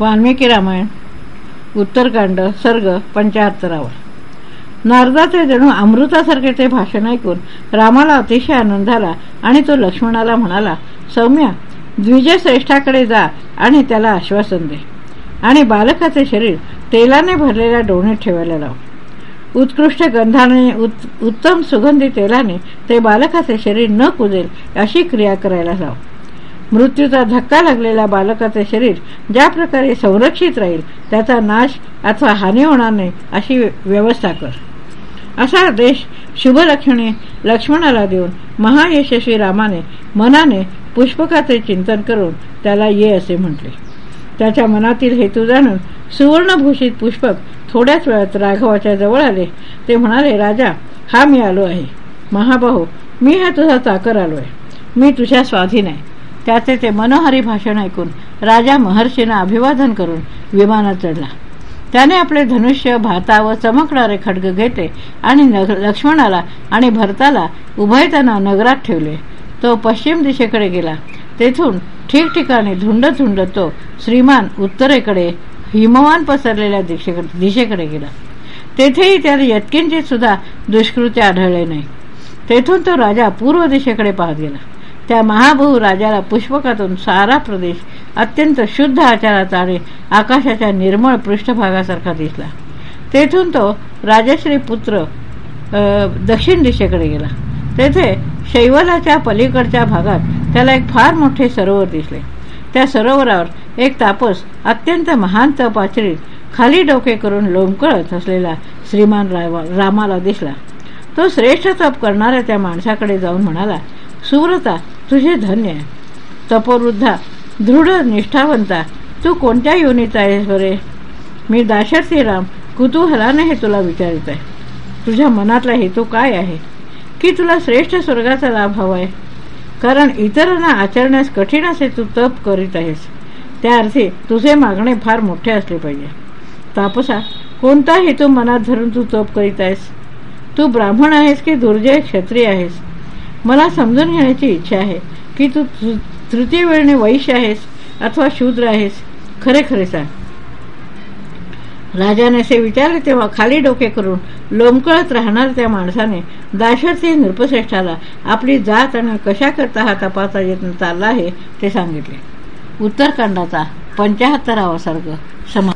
वाल्मिकी रामायण उत्तरकांड सर्ग पंचाहत्तरावा नारदाचे जणू अमृतासारखे ते भाषण ऐकून रामाला अतिशय आनंद झाला आणि तो लक्ष्मणाला म्हणाला सौम्या द्विजश्रेष्ठाकडे जा आणि त्याला आश्वासन दे. आणि बालकाचे शरीर तेलाने भरलेल्या डोण्यात ठेवायला लाव. उत्कृष्ट गंधाने उत, उत्तम सुगंधी तेलाने ते बालकाचे शरीर न कुजेल अशी क्रिया करायला लाव. मृत्यूचा धक्का लागलेल्या बालकाचे शरीर ज्या प्रकारे संरक्षित राहील त्याचा नाश अथवा हानी होणार नाही अशी व्यवस्था कर. असा आदेश शुभलक्षणी लक्ष्मणाला देऊन महायशस्वी रामाने मनाने पुष्पकाचे चिंतन करून त्याला ये असे म्हटले. त्याच्या मनातील हेतू जाणून सुवर्णभूषित पुष्पक थोड्याच वेळात राघवाच्या जवळ आले. ते म्हणाले राजा हा मी आलो आहे. महाबाहू मी हा तुझा चाकर आलोय. मी तुझ्या स्वाधीन आहे. त्याचे ते मनोहारी भाषण ऐकून राजा महर्षींना अभिवादन करून विमानात चढला. त्याने आपले धनुष्य भाता व चमकणारे खडग घेतले आणि लक्ष्मणाला आणि भरताला उभयताना नगरात ठेवले. तो पश्चिम दिशेकडे गेला. तेथून ठिकठिकाणी धुंड धुंड तो श्रीमान उत्तरेकडे हिमवान पसरलेल्या दिशेकडे दिशेकडे गेला. तेथेही त्याला यत्किंचित सुद्धा दुष्कृत्य आढळले नाही. तेथून तो राजा पूर्व दिशेकडे पाहत गेला. त्या महाभू राजाला पुष्पकातून सारा प्रदेश अत्यंत शुद्ध आचाराचा आणि आकाशाच्या निर्मळ पृष्ठभागासारखा दिसला. तेथून तो राजश्री पुत्र दक्षिण दिशेकडे गेला. तेथे शैवलाच्या पलीकडच्या भागात त्याला एक फार मोठे सरोवर दिसले. त्या सरोवरावर एक तापस अत्यंत महान तपाचरीत खाली डोके करून लोंबकळत असलेला श्रीमान रामाला दिसला. तो श्रेष्ठ तप करणाऱ्या त्या माणसाकडे जाऊन म्हणाला सुव्रता तुझे धन्य. आहे तपोवृद्धा दृढ निष्ठावंता तू कोणत्या योनीत आहेस बरे? मी दाशर्थी राम कुतूहलाने हे तुला विचारित आहे तुझ्या मनातला हेतू काय आहे? की तुला श्रेष्ठ स्वर्गाचा लाभ हवा आहे कारण इतरांना आचरण्यास कठीण असे तू तप करीत आहेस. त्या अर्थी तुझे मागणे फार मोठे असले पाहिजे. तापसा कोणता हेतू मनात धरून तू तप करीत आहेस? तू ब्राह्मण आहेस की दुर्जय क्षत्रिय आहेस? मला समजून घेण्याची इच्छा आहे की तू तृतीय वेळने वैश्य आहेस अथवा शूद्र आहेस खरे खरे सांग. राजाने असे विचारले तेव्हा खाली डोके करून लोंबकळत राहणार त्या माणसाने दाशरथी नृपश्रेष्ठाला आपली जात आणि कशा करता हा तपाचा यत्न चालला आहे ते सांगितले. उत्तरकांडाचा पंचाहत्तरावा सर्ग समा